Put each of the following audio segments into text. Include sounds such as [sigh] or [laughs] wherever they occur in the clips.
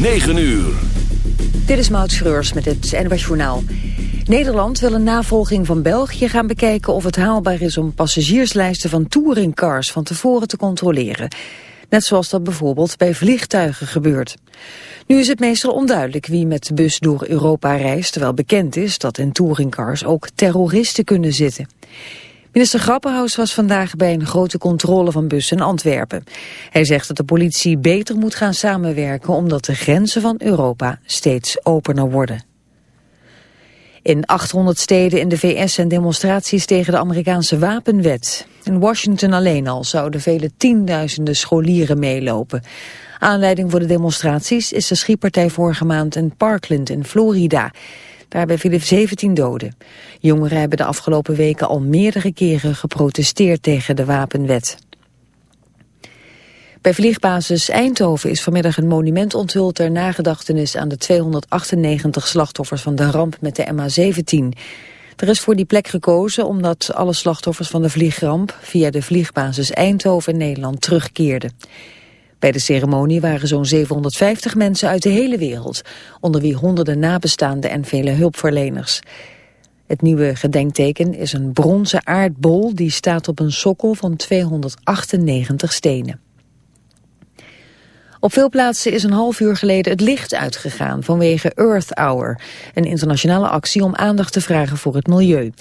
9 uur. Dit is Maud Schreurs met het NWS Journaal. Nederland wil een navolging van België gaan bekijken of het haalbaar is om passagierslijsten van touringcars van tevoren te controleren. Net zoals dat bijvoorbeeld bij vliegtuigen gebeurt. Nu is het meestal onduidelijk wie met de bus door Europa reist, terwijl bekend is dat in touringcars ook terroristen kunnen zitten. Minister Grappenhaus was vandaag bij een grote controle van bussen in Antwerpen. Hij zegt dat de politie beter moet gaan samenwerken omdat de grenzen van Europa steeds opener worden. In 800 steden in de VS zijn demonstraties tegen de Amerikaanse wapenwet. In Washington alleen al zouden vele tienduizenden scholieren meelopen. Aanleiding voor de demonstraties is de schietpartij vorige maand in Parkland in Florida. Daarbij vielen 17 doden. Jongeren hebben de afgelopen weken al meerdere keren geprotesteerd tegen de wapenwet. Bij vliegbasis Eindhoven is vanmiddag een monument onthuld ter nagedachtenis aan de 298 slachtoffers van de ramp met de MH17. Er is voor die plek gekozen omdat alle slachtoffers van de vliegramp via de vliegbasis Eindhoven in Nederland terugkeerden. Bij de ceremonie waren zo'n 750 mensen uit de hele wereld, onder wie honderden nabestaanden en vele hulpverleners. Het nieuwe gedenkteken is een bronzen aardbol die staat op een sokkel van 298 stenen. Op veel plaatsen is een half uur geleden het licht uitgegaan vanwege Earth Hour, een internationale actie om aandacht te vragen voor het milieu.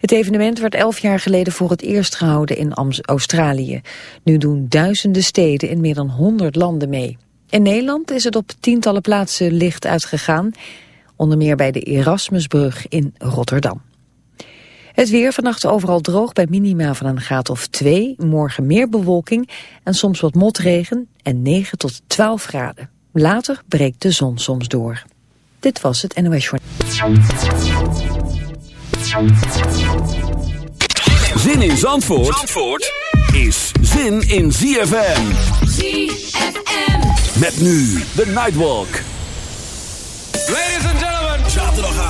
Het evenement werd elf jaar geleden voor het eerst gehouden in Australië. Nu doen duizenden steden in meer dan honderd landen mee. In Nederland is het op tientallen plaatsen licht uitgegaan, onder meer bij de Erasmusbrug in Rotterdam. Het weer vannacht overal droog bij minima van een graad of 2. Morgen meer bewolking en soms wat motregen en 9 tot 12 graden. Later breekt de zon soms door. Dit was het NOS Journal. Zin in Zandvoort, Zandvoort is zin in ZFM. ZFM. Met nu de Nightwalk. Ladies and gentlemen.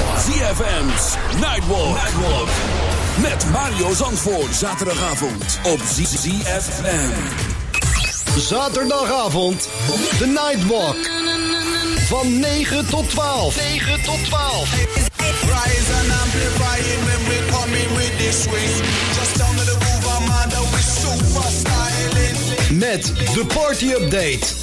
ZFM's Nightwalk. Nightwalk. Met Mario Zandvoort. Zaterdagavond op ZFM. Zaterdagavond, de Nightwalk. Van 9 tot 12. 9 tot 12. Rise and amplifying when we come in with this swing. Just down to the groove, I'm under with super styling. Met de party update.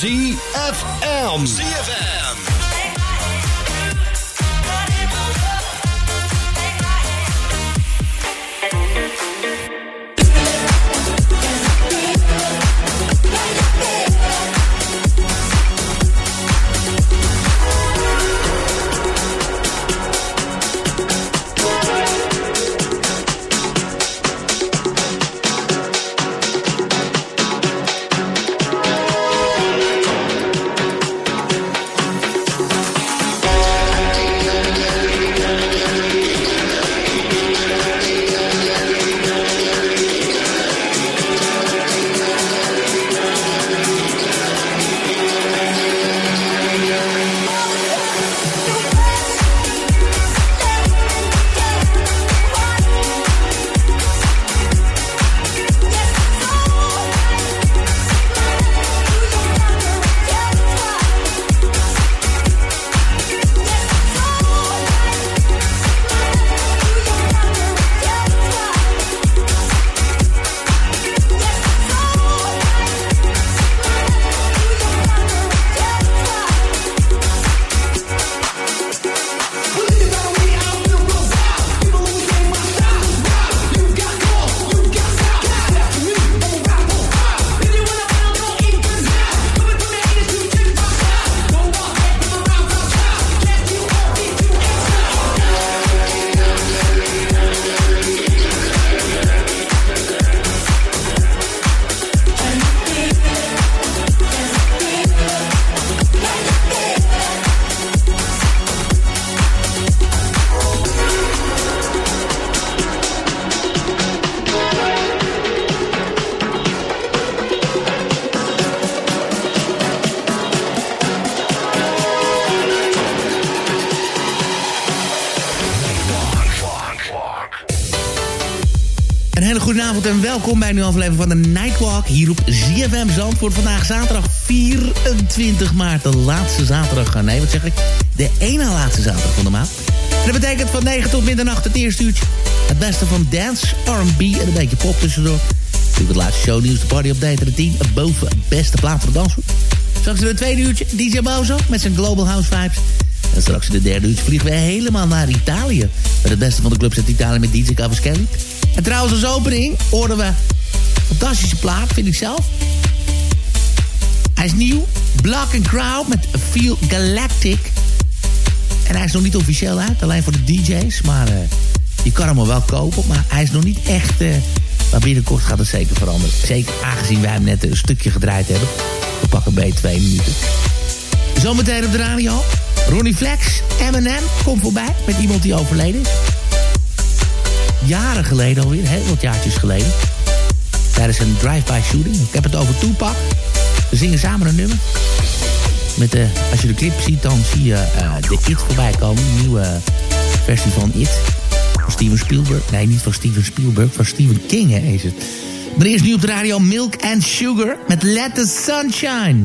ZFM. ZFM. Welkom bij een nieuwe aflevering van de Nightwalk hier op ZFM Zandvoort. Vandaag zaterdag 24 maart, de laatste zaterdag. Nee, wat zeg ik? De ene laatste zaterdag van de maand. En dat betekent van 9 tot middernacht het eerste uurtje. Het beste van dance, R&B en een beetje pop tussendoor. Natuurlijk het laatste shownieuws, de party update en de 10 boven beste plaat voor dansgroep. Straks in het tweede uurtje DJ Bozo met zijn Global House Vibes. En straks in de derde uurtje vliegen we helemaal naar Italië. Met het beste van de clubs uit Italië met DJ Cavaschelli. En trouwens als opening hoorden we... Fantastische plaat, vind ik zelf. Hij is nieuw. Black and Crowd met Feel Galactic. En hij is nog niet officieel uit, alleen voor de DJ's. Maar uh, je kan hem wel kopen. Maar hij is nog niet echt... Uh, maar binnenkort gaat het zeker veranderen. Zeker aangezien wij hem net een stukje gedraaid hebben. We pakken bij twee minuten. Zometeen op de radio. Ronnie Flex, Eminem, komt voorbij met iemand die overleden is. Jaren geleden alweer, heel wat jaartjes geleden. Tijdens een drive-by shooting. Ik heb het over Tupac. We zingen samen een nummer. Met de, als je de clip ziet, dan zie je uh, de It voorbij komen. Een nieuwe versie van It. Van Steven Spielberg. Nee, niet van Steven Spielberg, van Stephen King is het. Maar eerst nu op de radio Milk and Sugar met Let the Sunshine.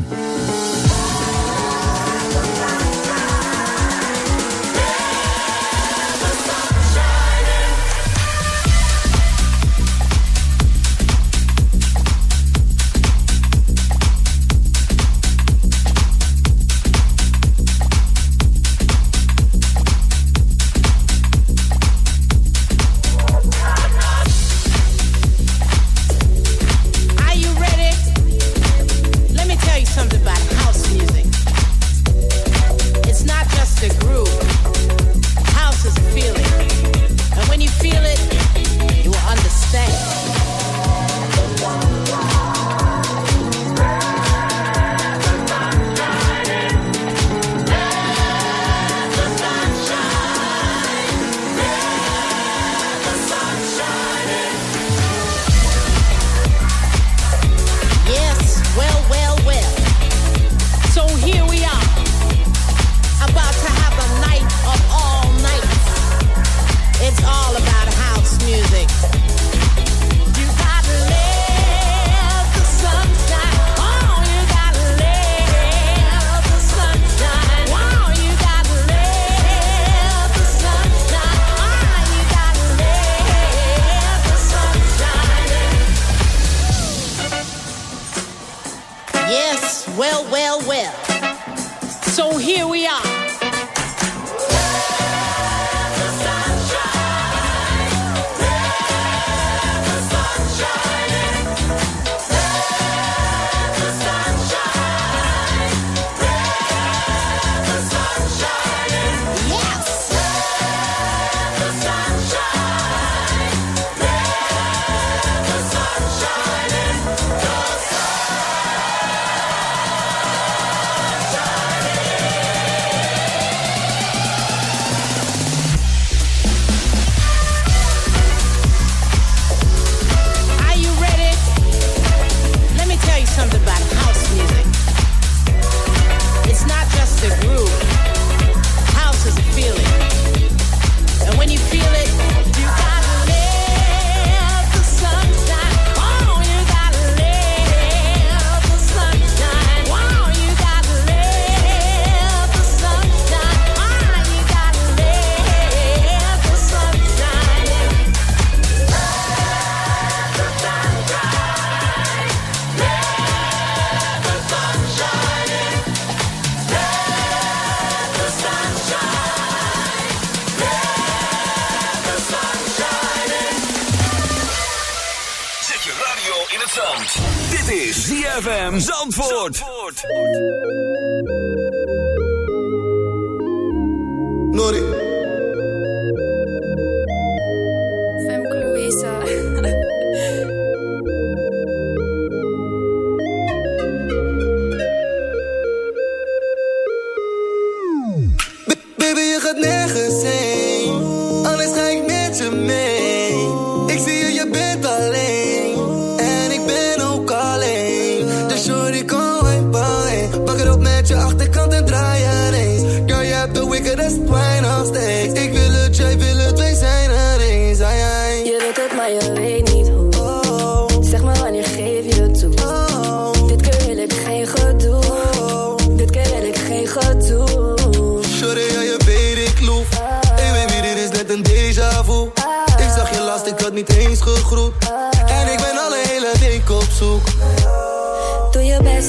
steeds. Ik wil het, jij wil het, wij zijn er eens. Ai, jij. Je doet het, maar je weet niet hoe. Oh. Zeg maar wanneer geef je toe. Oh. Dit keer wil ik geen gedoe. Oh. Dit keer wil ik geen gedoe. Sorry, ja, je weet ik loef. Ik weet wie dit is, net een déjà vu. Ik zag je last, ik had niet eens gegroet.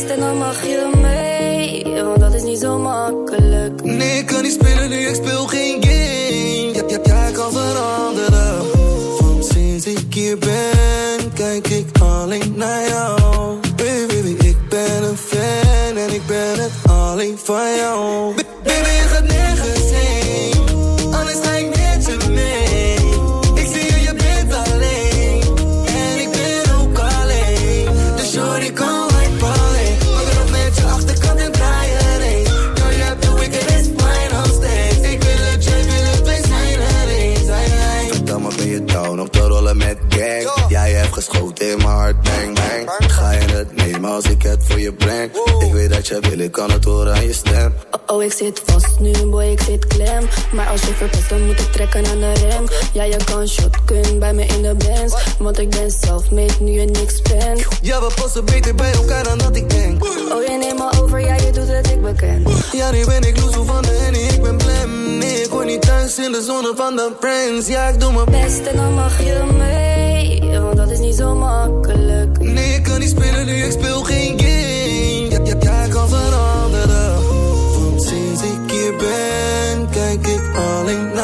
en dan mag je mee. Want dat is niet zo makkelijk. Nee, ik kan niet spelen nu, ik speel geen game met je ik kan het horen aan je stem. Oh, oh, ik zit vast nu, boy, ik zit klem. Maar als je verpest, dan moet ik trekken aan de rem. Ja, je kan shot kunnen bij me in de bands. Want ik ben zelfmeet nu je niks bent. Ja, we passen beter bij elkaar dan dat ik denk. Oh, je neemt me over, ja, je doet dat ik bekend. Ja, nu ben ik loezo van de henny, ik ben blem. Nee, ik word niet thuis in de zone van de friends. Ja, ik doe mijn best en dan mag je mee. Want dat is niet zo makkelijk. Nee, ik kan niet spelen nu, ik speel geen game. darling.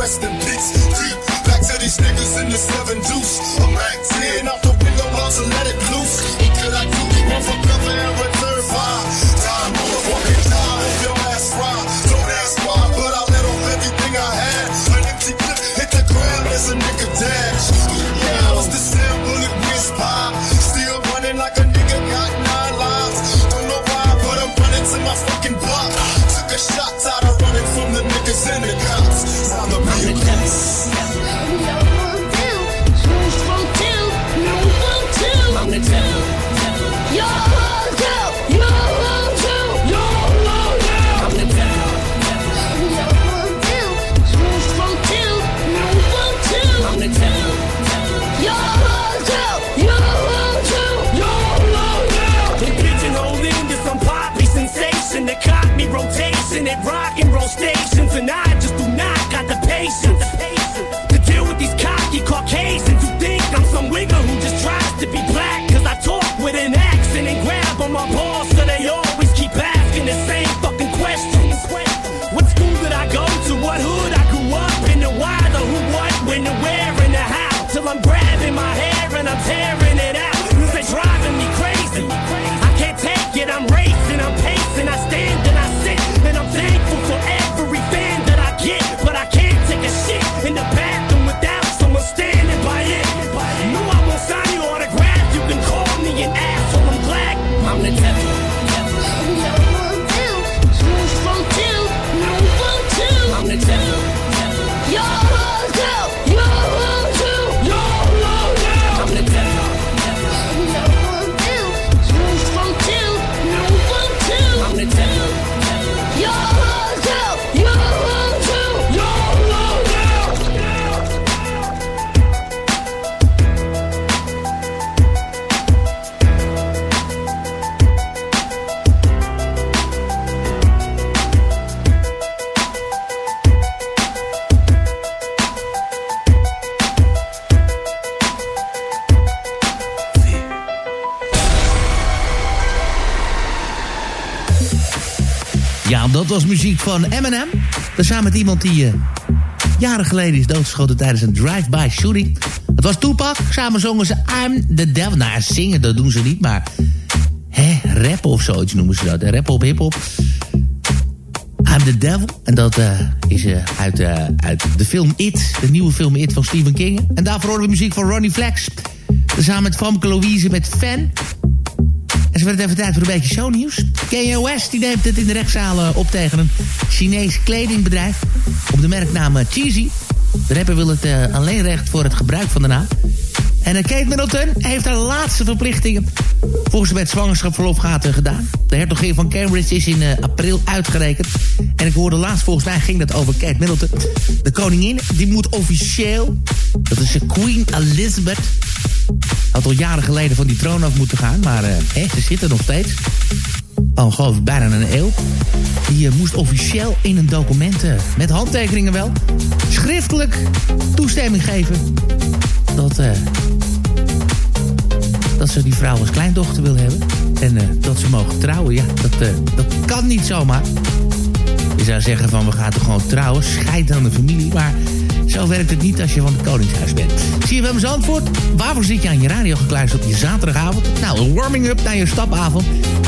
rest in peace. Back to these niggas in the seven deuce. I'm muziek van Eminem. Samen met iemand die uh, jaren geleden is doodgeschoten tijdens een drive-by shooting. Het was Tupac. Samen zongen ze I'm the Devil. Nou, zingen, dat doen ze niet, maar... Hè, rap of zoiets noemen ze dat. Rap op hip-hop. I'm the Devil. En dat uh, is uh, uit, uit de film It. De nieuwe film It van Stephen King. En daarvoor horen we muziek van Ronnie Flex. Samen met Famke Louise met Fan. En ze werd even tijd voor een beetje shownieuws. West die neemt het in de rechtszaal op tegen een Chinees kledingbedrijf. Op de merknaam Cheesy. De rapper wil het uh, alleenrecht voor het gebruik van de naam. En Kate Middleton heeft haar laatste verplichtingen volgens wet zwangerschapsverlof gaat uh, gedaan. De hertogin van Cambridge is in april uitgerekend. En ik hoorde laatst, volgens mij ging dat over Kate Middleton. De koningin, die moet officieel, dat is Queen Elizabeth... had al jaren geleden van die troon af moeten gaan, maar echt, ze zit er nog steeds al geloof ik bijna een eeuw. Die uh, moest officieel in een document, uh, met handtekeningen wel, schriftelijk toestemming geven dat, uh, dat ze die vrouw als kleindochter wil hebben. En dat ze mogen trouwen. Ja, dat, dat kan niet zomaar. Je zou zeggen van we gaan toch gewoon trouwen, scheid aan de familie. Maar zo werkt het niet als je van het Koningshuis bent. Zie je wel eens antwoord? Waarvoor zit je aan je radio gekluisterd op je zaterdagavond? Nou, een warming-up naar je stapavond.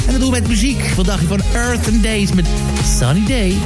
En dat doen we met muziek. Je van Earth and Days met Sunny Day?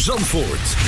Zandvoort.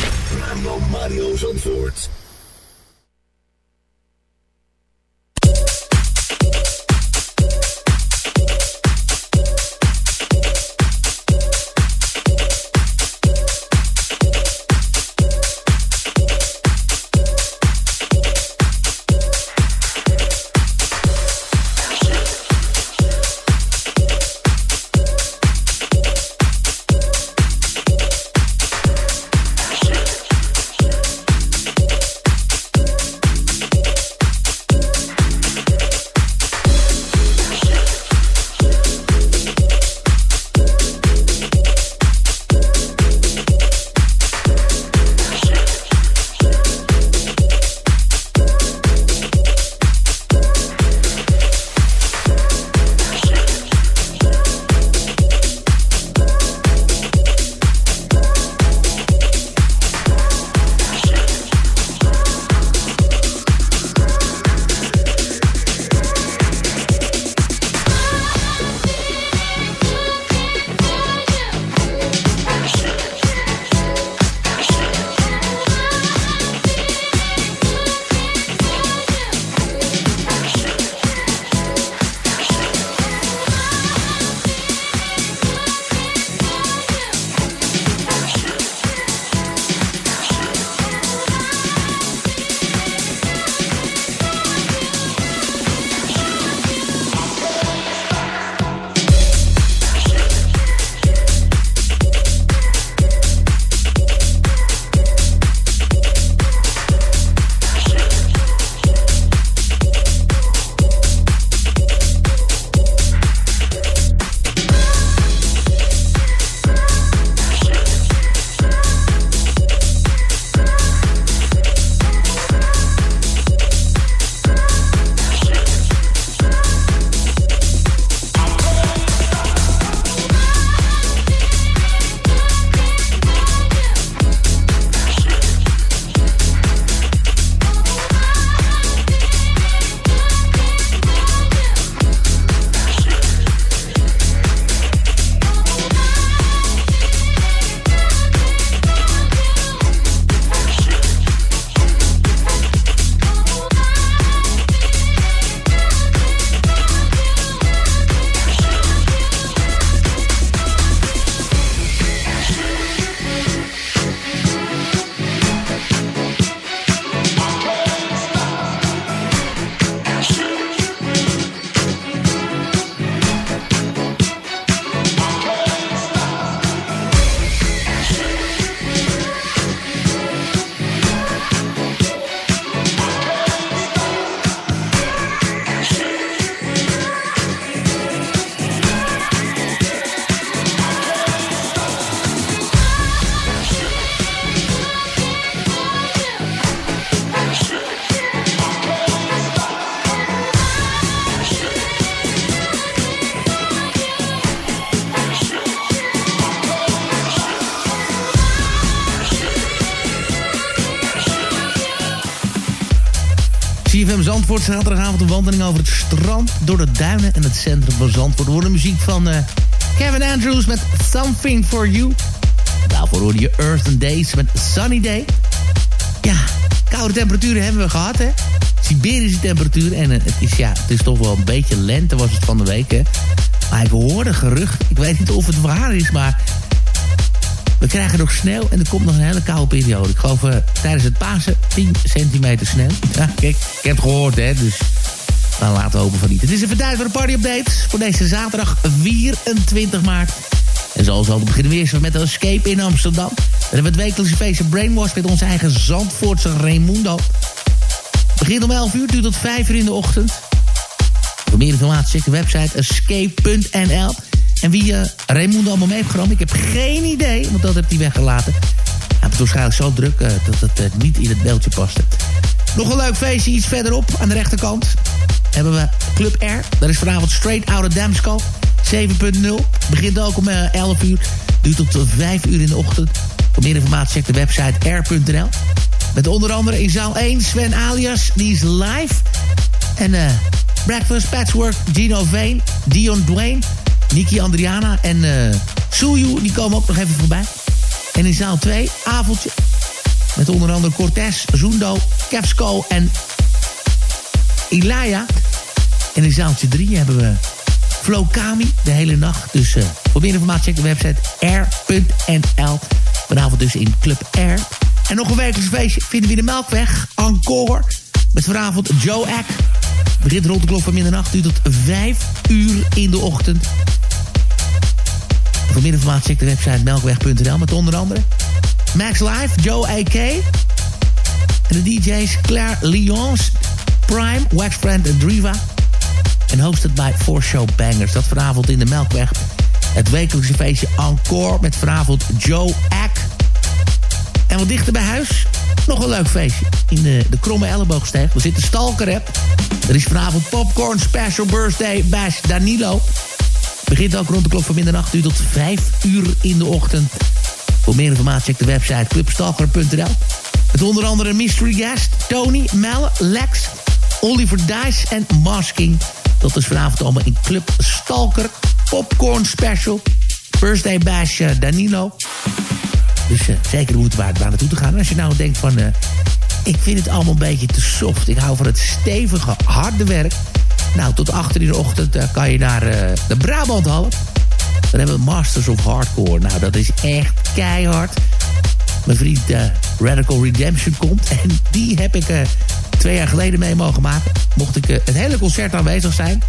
Zandvoort, zaterdagavond een wandeling over het strand... door de duinen en het centrum van Zandvoort. We horen muziek van uh, Kevin Andrews met Something For You. Daarvoor hoorde je Earth and Days met Sunny Day. Ja, koude temperaturen hebben we gehad, hè. Siberische temperatuur. En uh, het, is, ja, het is toch wel een beetje lente was het van de week, hè. Maar ik hoorde gerucht, ik weet niet of het waar is, maar... We krijgen nog sneeuw en er komt nog een hele koude periode. Ik geloof uh, tijdens het Pasen 10 centimeter sneeuw. [laughs] Ja, kijk, ik heb het gehoord, hè, dus... Dan laten we hopen van niet. Het is even tijd voor party-update voor deze zaterdag 24 maart. En zoals al beginnen we eerst met een escape in Amsterdam. Dan hebben we het wekelijkse feestje Brainwash met onze eigen Zandvoortse Raimundo. Begint om 11 uur, duurt tot 5 uur in de ochtend. Voor meer informatie check de website escape.nl. En wie uh, Raimundo allemaal mee heeft genomen, ik heb geen idee, want dat heeft hij weggelaten. Hij het waarschijnlijk zo druk uh, dat het uh, niet in het beeldje paste. Nog een leuk feestje, iets verderop aan de rechterkant. Hebben we Club R. Dat is vanavond Straight Out of Damsco. 7.0. Begint ook om 11 uur. Duurt tot 5 uur in de ochtend. Voor meer informatie check de website r.nl. Met onder andere in zaal 1 Sven Alias, die is live. En Breakfast, Patchwork, Gino Vane, Dion Dwayne, Niki Andriana en uh, Suyu, die komen ook nog even voorbij. En in zaal 2, avondje. Met onder andere Cortez, Zundo, Kevsko en Ilaya. En in zaaltje 3 hebben we Flo Kami de hele nacht. Dus uh, voor meer informatie check de website r.nl. Vanavond dus in Club R. En nog een wekelijks feestje vinden we in de Melkweg. Encore. Met vanavond Joe Ack. Begint rond de klok van middernacht. Duurt tot 5 uur in de ochtend. Voor meer informatie check de website melkweg.nl. Met onder andere Max Live, Joe A.K. En de DJ's Claire Lyons, Prime, Waxfriend en Driva. En hosted bij Four Show Bangers. Dat vanavond in de Melkweg. Het wekelijkse feestje Encore met vanavond Joe Ack. En wat dichter bij huis, nog een leuk feestje. In de, de Kromme Elleboogsteeg. We zitten Stalker, hè. Er is vanavond Popcorn Special Birthday Bash Danilo. Begint ook rond de klok van middernacht uur tot 5 uur in de ochtend. Voor meer informatie check de website clubstalker.nl. Met onder andere Mystery Guest, Tony, Mel, Lex, Oliver Dice en Masking. Dat is vanavond allemaal in Club Stalker. Popcorn Special. Birthday Bash uh, Danilo. Dus uh, zeker de moeite waard waar naartoe te gaan. Als je nou denkt van... Uh, ik vind het allemaal een beetje te soft. Ik hou van het stevige, harde werk. Nou, tot achter in de ochtend kan je naar de Brabanthal. Dan hebben we Masters of Hardcore. Nou, dat is echt keihard. Mijn vriend Radical Redemption komt. [laughs] En die heb ik twee jaar geleden mee mogen maken. Mocht ik het hele concert aanwezig zijn.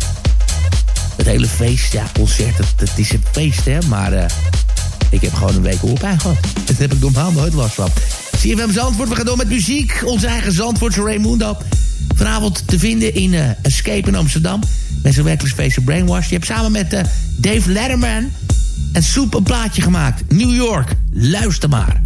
Het hele feest, ja, concert, het, het is een feest, hè. Maar ik heb gewoon een week hoorpijn gehad. Dat heb ik normaal nooit last van. CFM Zandvoort, we gaan door met muziek. Onze eigen Zandvoortse Raymundo. Vanavond te vinden in uh, Escape in Amsterdam. Met zijn werkelijk Brainwash. Je hebt samen met uh, Dave Letterman en Soep een plaatje gemaakt. New York, luister maar.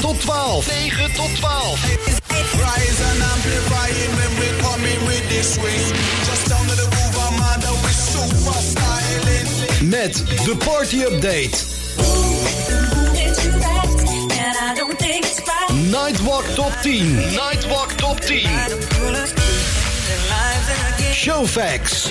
Tot 12. 9 tot 12. Rise and amplifying when we coming with this swing. Just down to the groove, Armada with super styling. Met de party update. Nightwalk top 10. Nightwalk top 10. Showfax.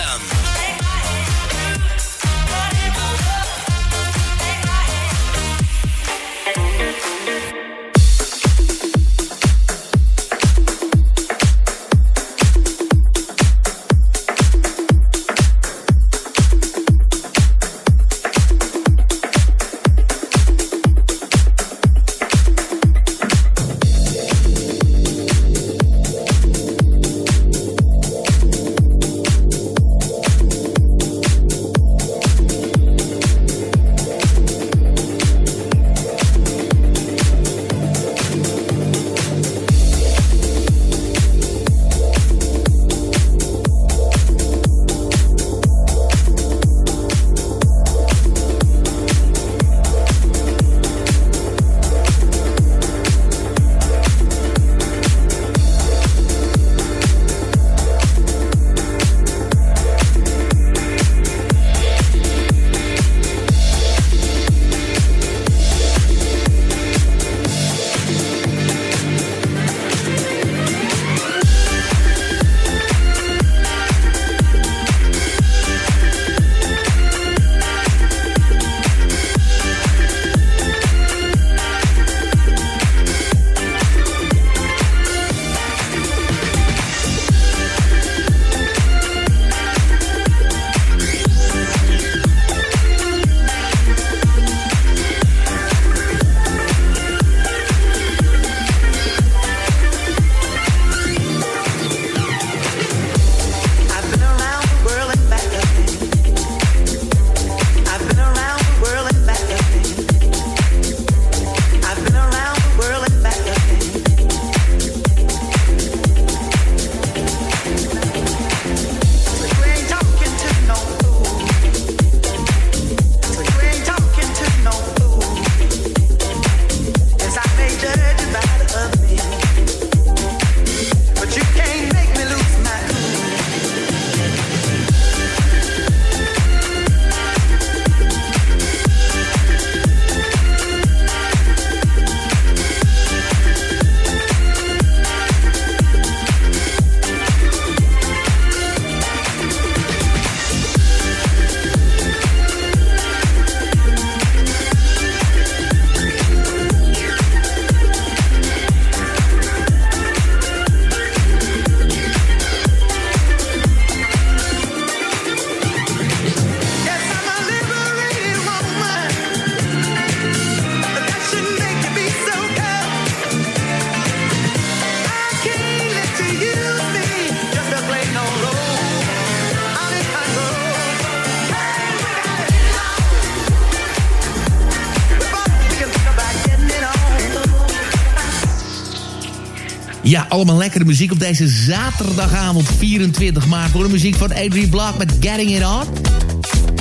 Ja, allemaal lekkere muziek op deze zaterdagavond 24 maart. Voor de muziek van Adrian Block met Getting It On.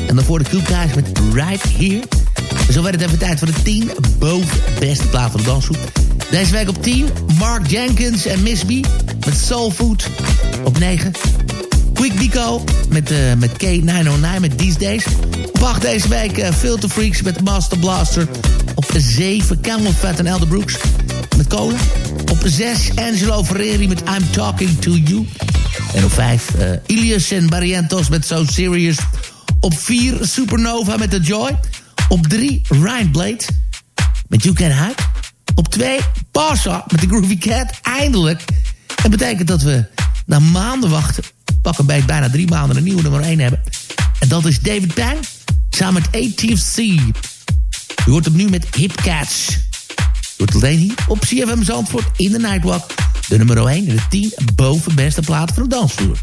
En dan voor de Cool met Right Here. Zo werd het even tijd voor de 10 boven beste plaat van de dansgroep. Deze week op 10 Mark Jenkins en Miss B met Soul Food. Op 9 Quick Dico met, uh, met K909 met These Days. Op 8 deze week uh, Filter Freaks met Master Blaster. Op 7 Camel Fat en Elder Brooks met Cola. Op 6 Angelo Ferreri met I'm Talking To You. En op 5 uh, Ilias en Barrientos met So Serious. Op 4 Supernova met The Joy. Op 3 Ryan Blade met You Can Hide. Op 2 Pasha met The Groovy Cat. Eindelijk. Dat betekent dat we na maanden wachten... pakken bij bijna drie maanden een nieuwe nummer 1 hebben. En dat is David Bang samen met ATFC. U hoort hem nu met Hip Cats. Hoort alleen hier op CFM Zandvoort in de Nightwalk. De nummer 1 en de 10 boven beste platen van de dansvloer.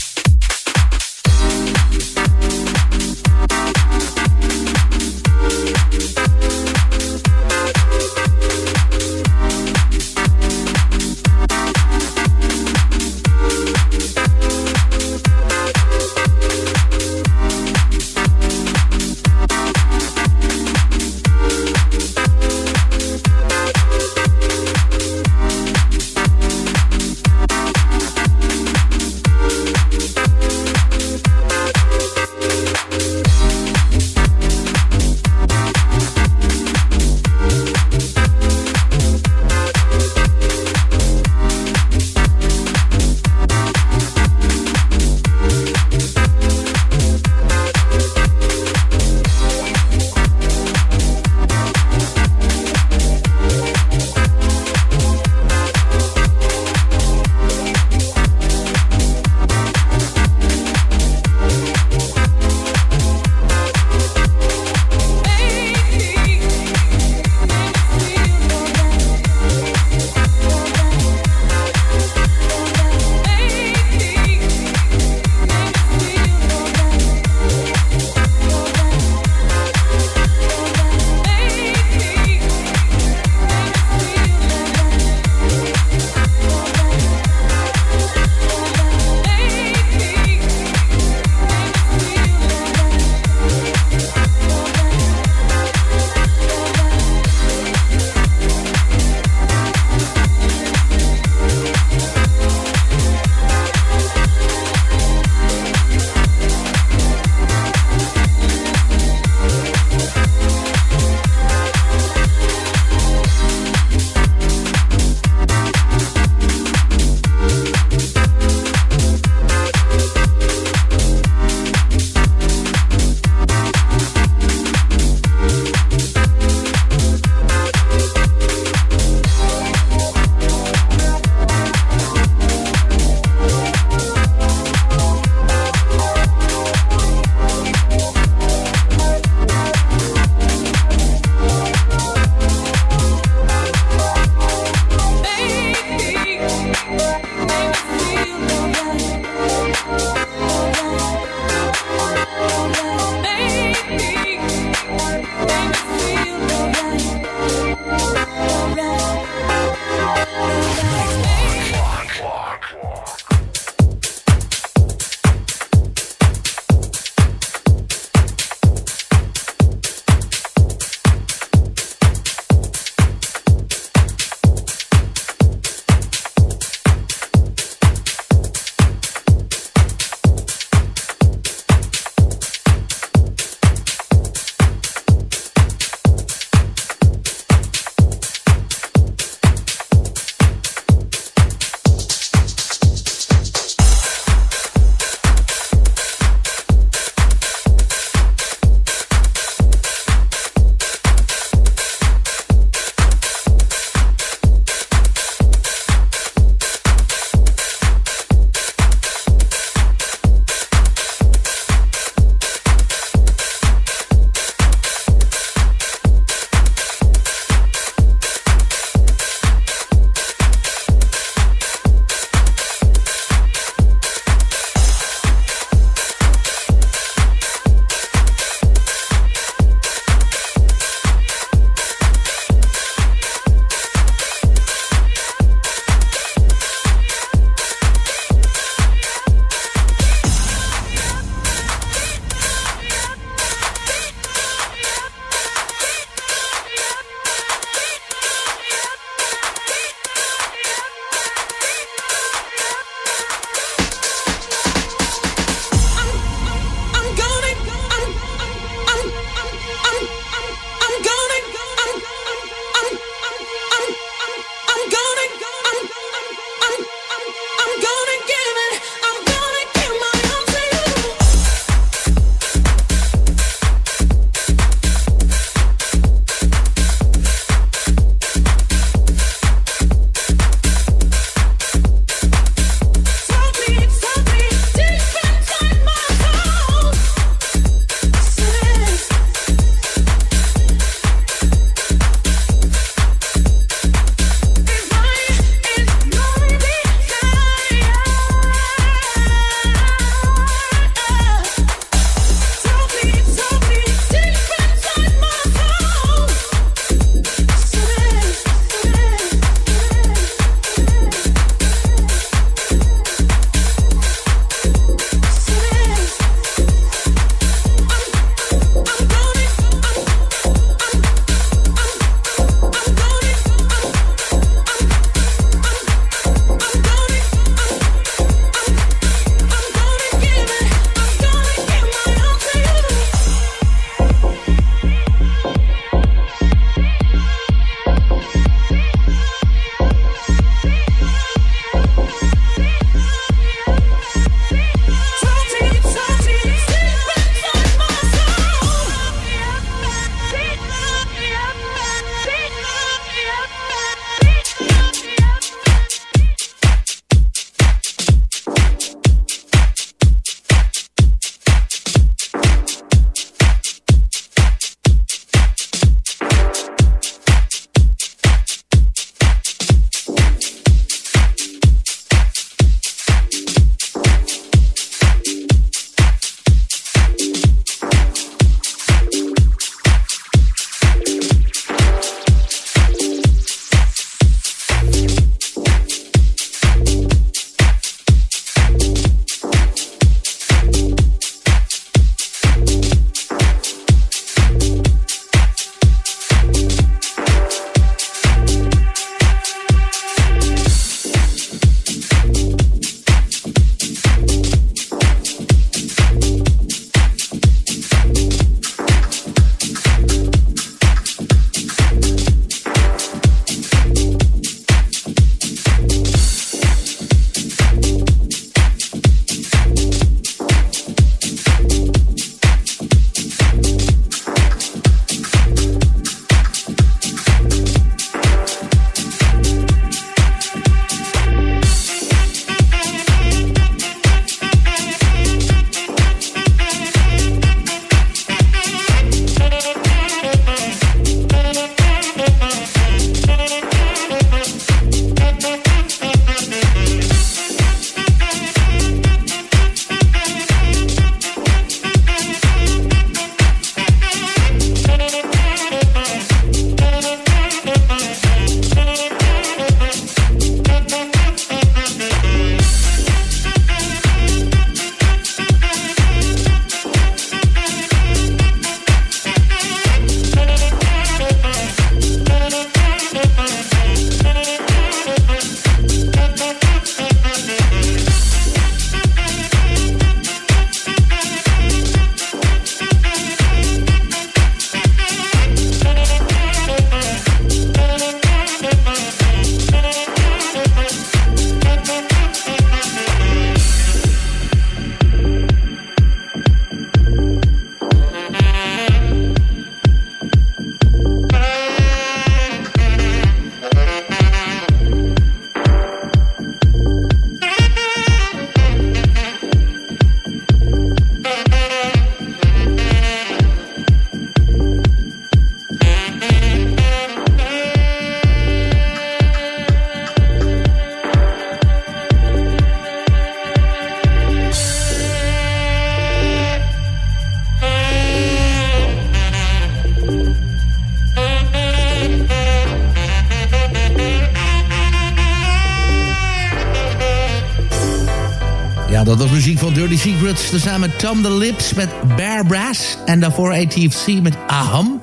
Tom the Lips met Bear Brass. En daarvoor ATFC met Aham.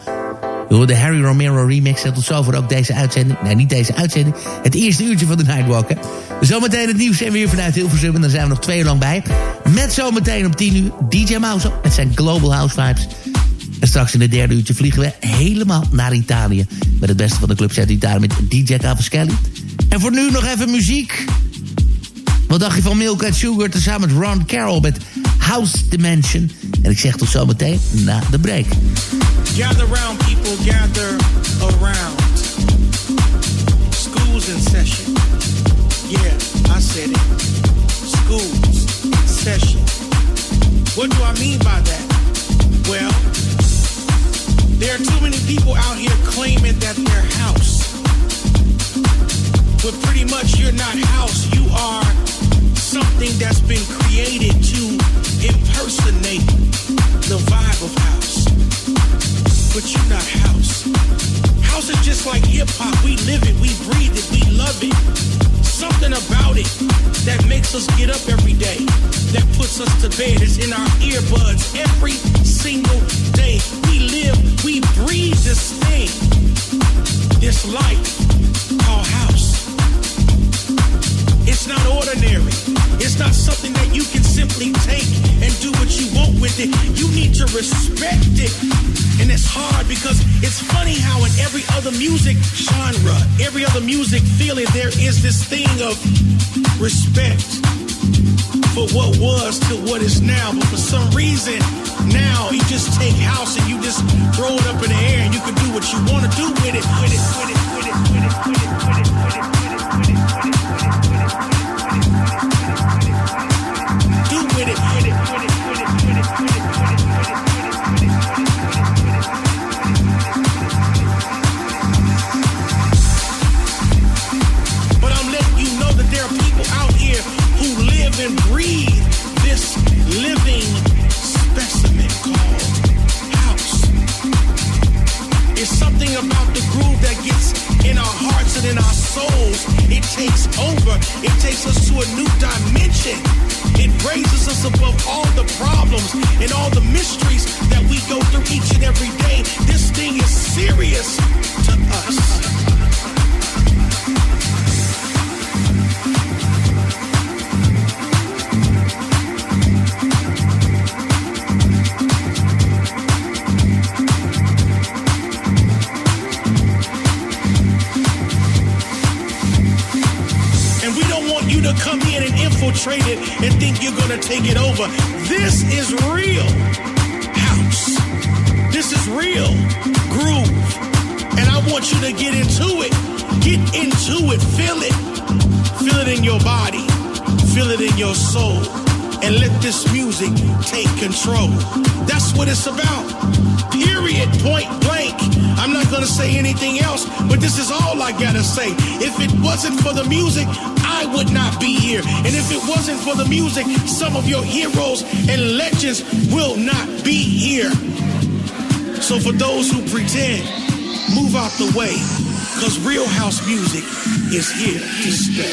De Harry Romero remix. En tot zover ook deze uitzending. Nee, niet deze uitzending. Het eerste uurtje van de Nightwalk. Hè. Zometeen het nieuws en weer vanuit Hilversum. En dan zijn we nog twee uur lang bij. Met zometeen om 10 uur DJ Mouse met zijn Global House Vibes. En straks in het derde uurtje vliegen we helemaal naar Italië. Met het beste van de clubs uit Italië met DJ Cavaschelli. En voor nu nog even muziek. Wat dacht je van Milk and Sugar tezamen met Ron Carroll met House Dimension. En ik zeg tot zometeen na de break. Gather round people, gather around. School's in session. Yeah, I said it. School's in session. What do I mean by that? Well, there are too many people out here claiming that they're house. But pretty much you're not house, you are something that's been created But you're not house. House is just like hip hop. We live it, we breathe it, we love it. Something about it that makes us get up every day, that puts us to bed. It's in our earbuds every single day. We live, we breathe this thing, this life called house. It's not ordinary. It's not something that you can simply take and do what you want with it. You need to respect it. And it's hard because it's funny how in every other music genre, every other music feeling, there is this thing of respect for what was to what is now. But for some reason, now you just take house and you just throw it up in the air and you can do what you want to do with it. With it, with it, with it, with it, with it, with it, with it, with it. In our hearts and in our souls. It takes over. It takes us to a new dimension. It raises us above all the problems and all the mysteries that we go through each and every day. This thing is serious to us. And it and think you're going to take it over. This is real house. This is real groove. And I want you to get into it. Get into it. Feel it. Feel it in your body. Feel it in your soul. And let this music take control. That's what it's about. Period. Point blank. I'm not gonna say anything else, but this is all I gotta say. If it wasn't for the music, I would not be here. And if it wasn't for the music, some of your heroes and legends will not be here. So for those who pretend, move out the way, cause real house music is here to stay.